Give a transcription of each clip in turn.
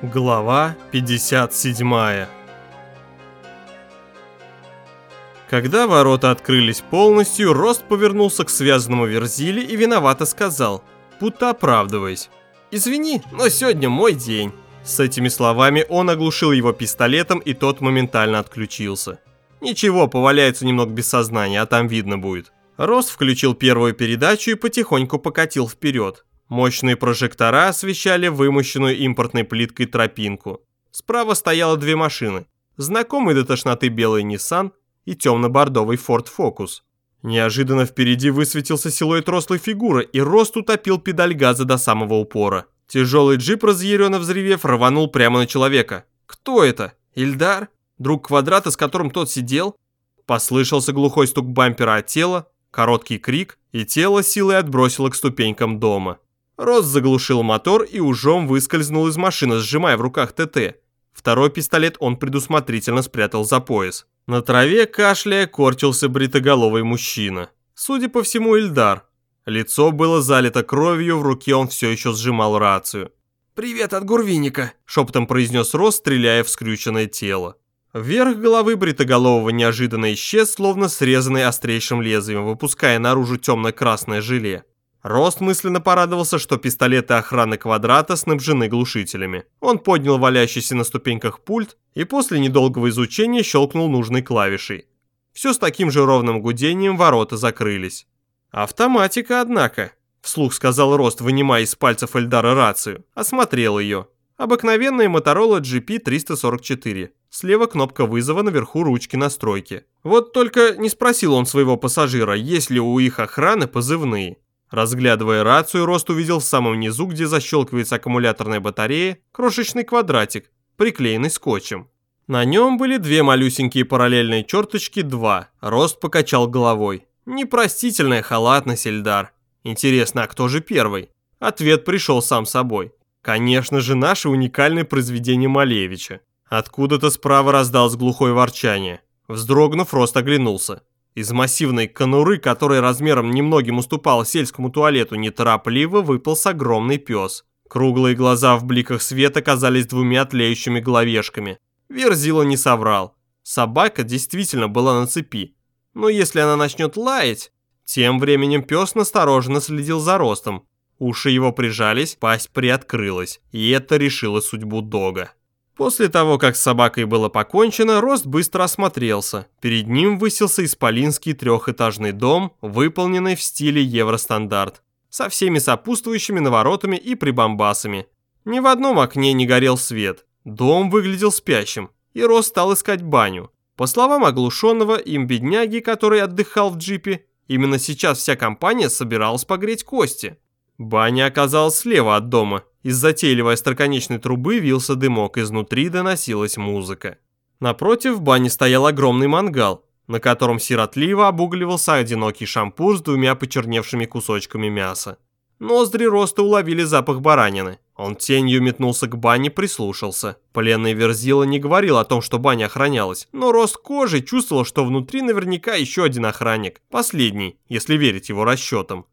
Глава 57 Когда ворота открылись полностью, Рост повернулся к связанному Верзиле и виновато сказал, будто оправдываясь. «Извини, но сегодня мой день». С этими словами он оглушил его пистолетом, и тот моментально отключился. «Ничего, поваляется немного без сознания, а там видно будет». Рост включил первую передачу и потихоньку покатил вперед. Мощные прожектора освещали вымощенную импортной плиткой тропинку. Справа стояло две машины. Знакомый до тошноты белый Nissan и темно-бордовый Ford Focus. Неожиданно впереди высветился силуэт рослой фигуры, и Рост утопил педаль газа до самого упора. Тяжелый джип, разъяренно взревев, рванул прямо на человека. Кто это? Ильдар? Друг квадрата, с которым тот сидел? Послышался глухой стук бампера от тела, короткий крик, и тело силой отбросило к ступенькам дома. Рос заглушил мотор и ужом выскользнул из машины, сжимая в руках ТТ. Второй пистолет он предусмотрительно спрятал за пояс. На траве, кашляя, корчился бритоголовый мужчина. Судя по всему, Ильдар. Лицо было залито кровью, в руке он все еще сжимал рацию. «Привет от Гурвиника», – шепотом произнес Рос, стреляя в скрюченное тело. Верх головы бритоголового неожиданно исчез, словно срезанный острейшим лезвием, выпуская наружу темно-красное желе. Рост мысленно порадовался, что пистолеты охраны квадрата снабжены глушителями. Он поднял валяющийся на ступеньках пульт и после недолгого изучения щелкнул нужной клавишей. Все с таким же ровным гудением ворота закрылись. «Автоматика, однако», – вслух сказал Рост, вынимая из пальцев Эльдара рацию. Осмотрел ее. Обыкновенная Motorola GP344. Слева кнопка вызова, наверху ручки настройки. Вот только не спросил он своего пассажира, есть ли у их охраны позывные. Разглядывая рацию, Рост увидел в самом низу, где защелкивается аккумуляторная батарея, крошечный квадратик, приклеенный скотчем. На нем были две малюсенькие параллельные черточки 2. Рост покачал головой. Непростительная халатность, Эльдар. Интересно, а кто же первый? Ответ пришел сам собой. Конечно же, наше уникальное произведение Малевича. Откуда-то справа раздалось глухое ворчание. Вздрогнув, Рост оглянулся. Из массивной конуры, которая размером немногим уступала сельскому туалету, неторопливо выполз огромный пес. Круглые глаза в бликах света казались двумя тлеющими головешками. Верзила не соврал. Собака действительно была на цепи. Но если она начнет лаять... Тем временем пес настороженно следил за ростом. Уши его прижались, пасть приоткрылась, и это решило судьбу Дога. После того, как с собакой было покончено, Рост быстро осмотрелся. Перед ним высился исполинский трехэтажный дом, выполненный в стиле Евростандарт, со всеми сопутствующими наворотами и прибамбасами. Ни в одном окне не горел свет. Дом выглядел спящим, и Рост стал искать баню. По словам оглушенного им бедняги, который отдыхал в джипе, именно сейчас вся компания собиралась погреть кости. Баня оказалась слева от дома, из затейливой остроконечной трубы вился дымок, изнутри доносилась музыка. Напротив в бане стоял огромный мангал, на котором сиротливо обугливался одинокий шампур с двумя почерневшими кусочками мяса. Ноздри Роста уловили запах баранины. Он тенью метнулся к бане, прислушался. Пленный Верзила не говорил о том, что баня охранялась, но Рост кожи чувствовал, что внутри наверняка еще один охранник. Последний, если верить его расчетам.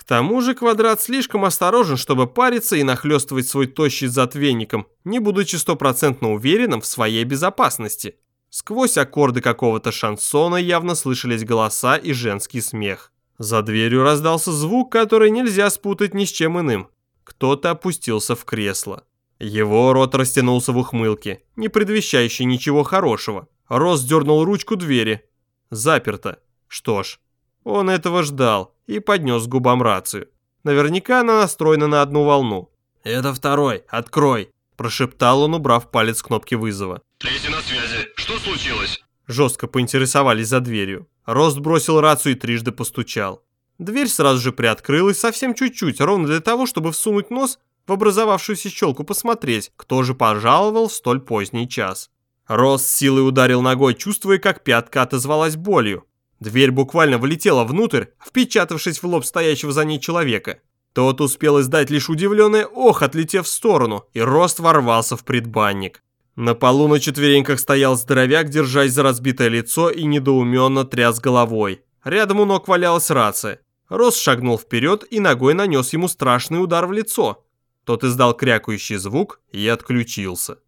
К тому же Квадрат слишком осторожен, чтобы париться и нахлестывать свой тощий зад веником, не будучи стопроцентно уверенным в своей безопасности. Сквозь аккорды какого-то шансона явно слышались голоса и женский смех. За дверью раздался звук, который нельзя спутать ни с чем иным. Кто-то опустился в кресло. Его рот растянулся в ухмылке, не предвещающей ничего хорошего. Рос дернул ручку двери. Заперто. Что ж, он этого ждал и поднес к губам рацию. Наверняка она настроена на одну волну. «Это второй, открой!» – прошептал он, убрав палец кнопки вызова. «Третий на связи. Что случилось?» Жестко поинтересовались за дверью. Рост бросил рацию и трижды постучал. Дверь сразу же приоткрылась совсем чуть-чуть, ровно для того, чтобы всунуть нос в образовавшуюся щелку посмотреть, кто же пожаловал в столь поздний час. Рост силой ударил ногой, чувствуя, как пятка отозвалась болью. Дверь буквально влетела внутрь, впечатавшись в лоб стоящего за ней человека. Тот успел издать лишь удивленное ох, отлетев в сторону, и Рост ворвался в предбанник. На полу на четвереньках стоял здоровяк, держась за разбитое лицо и недоуменно тряс головой. Рядом у ног валялась рация. Рост шагнул вперед и ногой нанес ему страшный удар в лицо. Тот издал крякающий звук и отключился.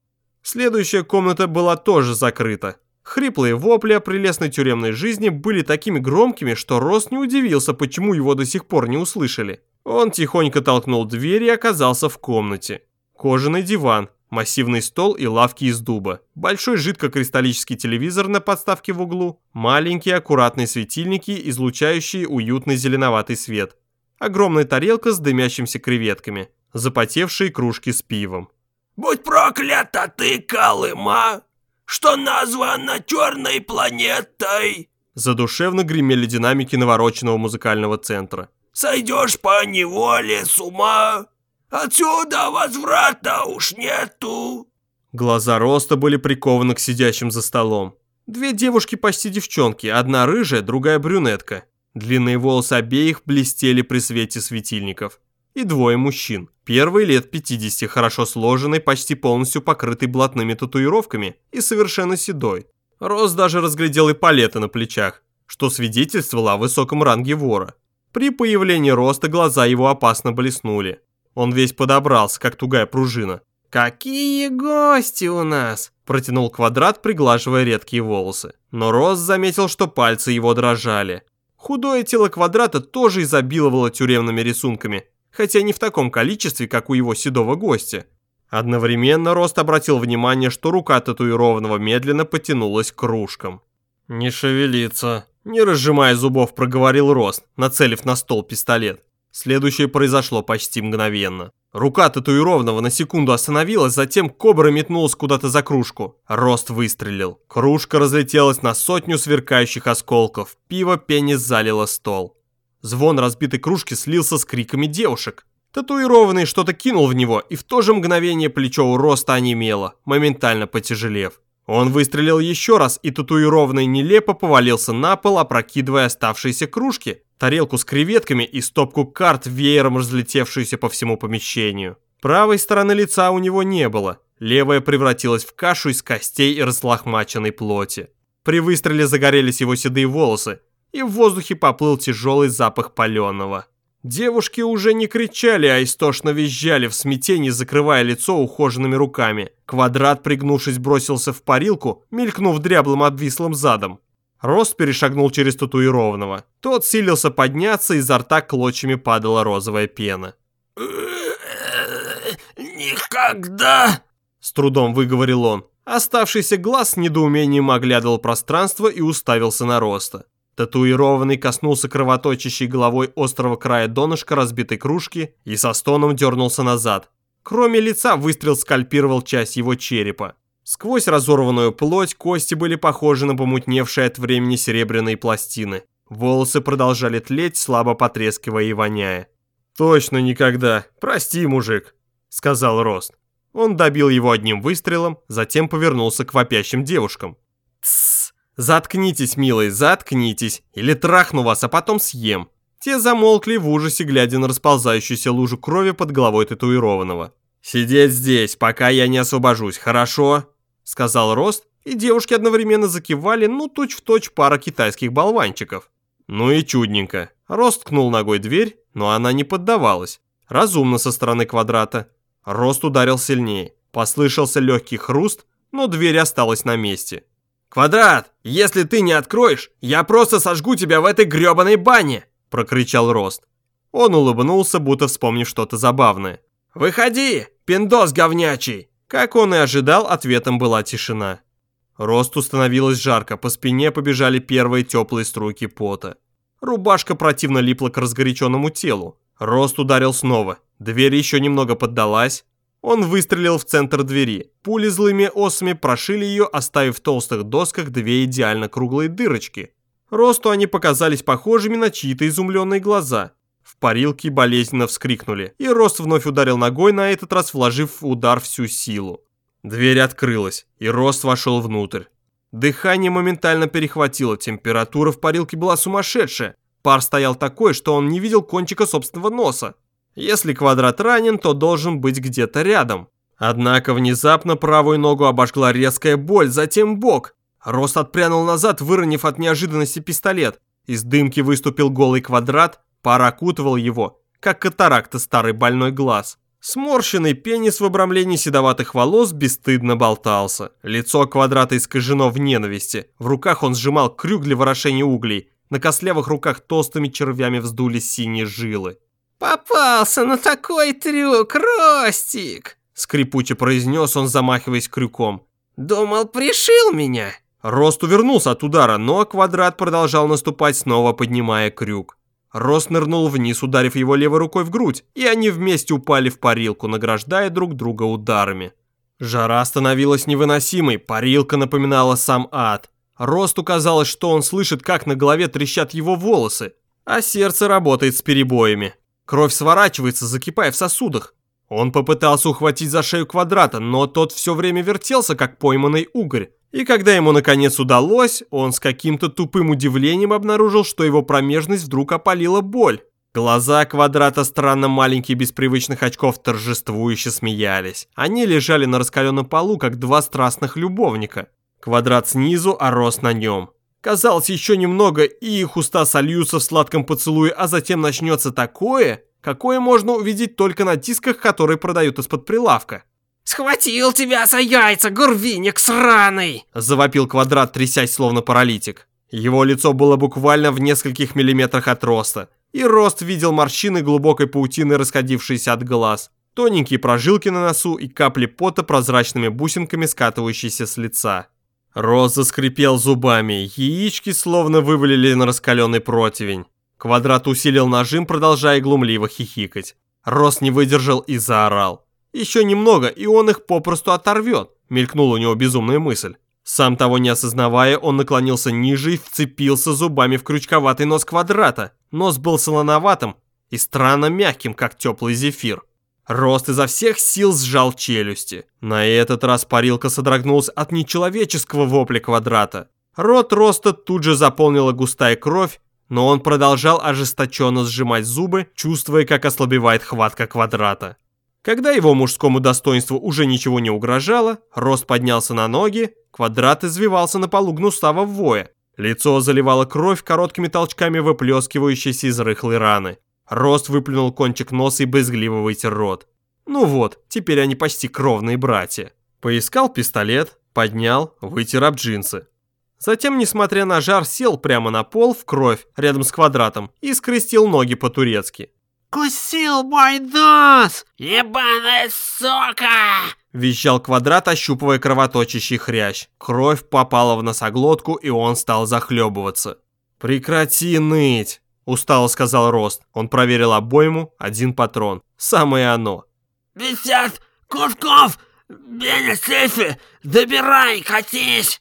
Следующая комната была тоже закрыта. Хриплые вопли о прелестной тюремной жизни были такими громкими, что Рост не удивился, почему его до сих пор не услышали. Он тихонько толкнул дверь и оказался в комнате. Кожаный диван, массивный стол и лавки из дуба, большой жидкокристаллический телевизор на подставке в углу, маленькие аккуратные светильники, излучающие уютный зеленоватый свет, огромная тарелка с дымящимися креветками, запотевшие кружки с пивом. «Будь проклята ты, Колыма, что названа черной планетой!» Задушевно гремели динамики навороченного музыкального центра. «Сойдешь по неволе с ума! Отсюда возврата уж нету!» Глаза Роста были прикованы к сидящим за столом. Две девушки почти девчонки, одна рыжая, другая брюнетка. Длинные волосы обеих блестели при свете светильников. И двое мужчин. Первый лет 50, хорошо сложенный, почти полностью покрытый блатными татуировками и совершенно седой. Рост даже разглядел и палеты на плечах, что свидетельствовало о высоком ранге вора. При появлении Роста глаза его опасно блеснули. Он весь подобрался, как тугая пружина. «Какие гости у нас!» – протянул квадрат, приглаживая редкие волосы. Но Рост заметил, что пальцы его дрожали. Худое тело квадрата тоже изобиловало тюремными рисунками, хотя не в таком количестве, как у его седого гостя. Одновременно Рост обратил внимание, что рука татуированного медленно потянулась к кружкам. «Не шевелиться», – не разжимая зубов, проговорил Рост, нацелив на стол пистолет. Следующее произошло почти мгновенно. Рука татуированного на секунду остановилась, затем кобра метнулась куда-то за кружку. Рост выстрелил. Кружка разлетелась на сотню сверкающих осколков. Пиво пени залило стол. Звон разбитой кружки слился с криками девушек. Татуированный что-то кинул в него, и в то же мгновение плечо у Роста онемело, моментально потяжелев. Он выстрелил еще раз, и татуированный нелепо повалился на пол, опрокидывая оставшиеся кружки, тарелку с креветками и стопку карт, веером разлетевшуюся по всему помещению. Правой стороны лица у него не было, левая превратилась в кашу из костей и разлохмаченной плоти. При выстреле загорелись его седые волосы, и в воздухе поплыл тяжелый запах паленого. Девушки уже не кричали, а истошно визжали в смятении, закрывая лицо ухоженными руками. Квадрат, пригнувшись, бросился в парилку, мелькнув дряблым обвислым задом. Рост перешагнул через татуированного. Тот силился подняться, изо рта клочьями падала розовая пена. «Никогда!» С трудом выговорил он. Оставшийся глаз с недоумением оглядывал пространство и уставился на Роста. Татуированный коснулся кровоточащей головой острого края донышка разбитой кружки и со стоном дернулся назад. Кроме лица выстрел скальпировал часть его черепа. Сквозь разорванную плоть кости были похожи на помутневшие от времени серебряные пластины. Волосы продолжали тлеть, слабо потрескивая и воняя. «Точно никогда. Прости, мужик», — сказал Рост. Он добил его одним выстрелом, затем повернулся к вопящим девушкам. «Тссс! Заткнитесь, милые, заткнитесь, или трахну вас, а потом съем». Те замолкли в ужасе, глядя на расползающуюся лужу крови под головой татуированного. «Сидеть здесь, пока я не освобожусь, хорошо?» Сказал Рост, и девушки одновременно закивали, ну, точь-в-точь точь пара китайских болванчиков. Ну и чудненько. Рост ткнул ногой дверь, но она не поддавалась. Разумно со стороны квадрата. Рост ударил сильнее. Послышался легкий хруст, но дверь осталась на месте. «Квадрат, если ты не откроешь, я просто сожгу тебя в этой грёбаной бане!» прокричал Рост. Он улыбнулся, будто вспомнив что-то забавное. «Выходи, пиндос говнячий!» Как он и ожидал, ответом была тишина. Росту становилось жарко, по спине побежали первые теплые струйки пота. Рубашка противно липла к разгоряченному телу. Рост ударил снова. Дверь еще немного поддалась. Он выстрелил в центр двери. Пули злыми осами прошили ее, оставив в толстых досках две идеально круглые дырочки. Росту они показались похожими на чьи-то изумленные глаза. В парилке болезненно вскрикнули, и Рост вновь ударил ногой, на этот раз вложив в удар всю силу. Дверь открылась, и Рост вошел внутрь. Дыхание моментально перехватило, температура в парилке была сумасшедшая. Пар стоял такой, что он не видел кончика собственного носа. Если квадрат ранен, то должен быть где-то рядом. Однако внезапно правую ногу обожгла резкая боль, затем бок. Рост отпрянул назад, выронив от неожиданности пистолет. Из дымки выступил голый квадрат, Пар окутывал его, как катаракта старый больной глаз. Сморщенный пенис в обрамлении седоватых волос бесстыдно болтался. Лицо квадрата искажено в ненависти. В руках он сжимал крюк для ворошения углей. На костлявых руках толстыми червями вздулись синие жилы. «Попался на такой трюк, Ростик!» Скрипуче произнес он, замахиваясь крюком. «Думал, пришил меня?» Рост увернулся от удара, но квадрат продолжал наступать, снова поднимая крюк. Рост нырнул вниз, ударив его левой рукой в грудь, и они вместе упали в парилку, награждая друг друга ударами. Жара становилась невыносимой, парилка напоминала сам ад. Росту казалось, что он слышит, как на голове трещат его волосы, а сердце работает с перебоями. Кровь сворачивается, закипая в сосудах. Он попытался ухватить за шею квадрата, но тот все время вертелся, как пойманный угорь. И когда ему наконец удалось, он с каким-то тупым удивлением обнаружил, что его промежность вдруг опалила боль. Глаза квадрата странно маленькие без привычных очков торжествующе смеялись. Они лежали на раскаленном полу, как два страстных любовника. Квадрат снизу, а рост на нем. Казалось, еще немного, и их уста сольются в сладком поцелуе, а затем начнется такое, какое можно увидеть только на дисках, которые продают из-под прилавка. «Схватил тебя за яйца, гурвиник сраный!» Завопил квадрат, трясясь словно паралитик. Его лицо было буквально в нескольких миллиметрах от роста, и рост видел морщины глубокой паутины, расходившиеся от глаз, тоненькие прожилки на носу и капли пота прозрачными бусинками, скатывающиеся с лица. Рост заскрипел зубами, яички словно вывалили на раскаленный противень. Квадрат усилил нажим, продолжая глумливо хихикать. Рост не выдержал и заорал. Еще немного, и он их попросту оторвет, мелькнула у него безумная мысль. Сам того не осознавая, он наклонился ниже и вцепился зубами в крючковатый нос квадрата. Нос был солоноватым и странно мягким, как теплый зефир. Рост изо всех сил сжал челюсти. На этот раз парилка содрогнулась от нечеловеческого вопля квадрата. Рот Роста тут же заполнила густая кровь, но он продолжал ожесточенно сжимать зубы, чувствуя, как ослабевает хватка квадрата. Когда его мужскому достоинству уже ничего не угрожало, Рост поднялся на ноги, квадрат извивался на полу гнустава воя. Лицо заливало кровь короткими толчками выплескивающейся из рыхлой раны. Рост выплюнул кончик носа и брезгливо вытер рот. Ну вот, теперь они почти кровные братья. Поискал пистолет, поднял, вытер об джинсы. Затем, несмотря на жар, сел прямо на пол в кровь рядом с квадратом и скрестил ноги по-турецки. «Кусил мой нос! Ебаная сука!» Визжал квадрат, ощупывая кровоточащий хрящ. Кровь попала в носоглотку, и он стал захлебываться. «Прекрати ныть!» – устало сказал Рост. Он проверил обойму, один патрон. Самое оно. «Пятьдесят кусков! Беня сейфе! Добирай, катись!»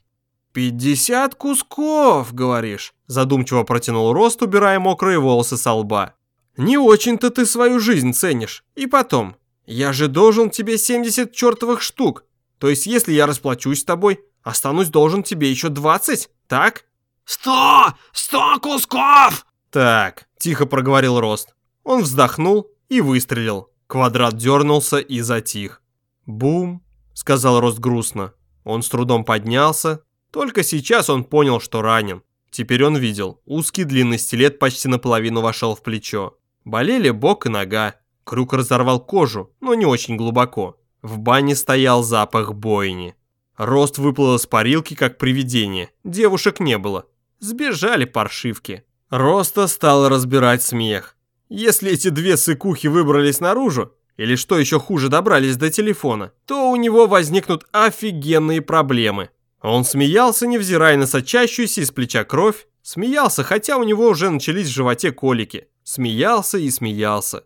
«Пятьдесят кусков, говоришь?» Задумчиво протянул Рост, убирая мокрые волосы со лба. Не очень-то ты свою жизнь ценишь. И потом, я же должен тебе 70 чертовых штук. То есть, если я расплачусь с тобой, останусь должен тебе еще 20, так? Сто! Сто кусков! Так, тихо проговорил Рост. Он вздохнул и выстрелил. Квадрат дернулся и затих. «Бум!» — сказал Рост грустно. Он с трудом поднялся. Только сейчас он понял, что ранен. Теперь он видел. Узкий длинный стилет почти наполовину вошел в плечо. Болели бок и нога. Крюк разорвал кожу, но не очень глубоко. В бане стоял запах бойни. Рост выплыл из парилки, как привидение. Девушек не было. Сбежали паршивки. Роста стал разбирать смех. Если эти две сыкухи выбрались наружу, или что еще хуже добрались до телефона, то у него возникнут офигенные проблемы. Он смеялся, невзирая на сочащуюся из плеча кровь, смеялся, хотя у него уже начались в животе колики. Смеялся и смеялся.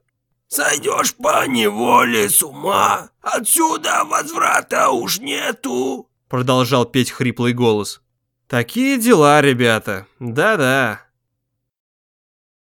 «Сойдешь по неволе с ума, отсюда возврата уж нету!» Продолжал петь хриплый голос. «Такие дела, ребята, да-да».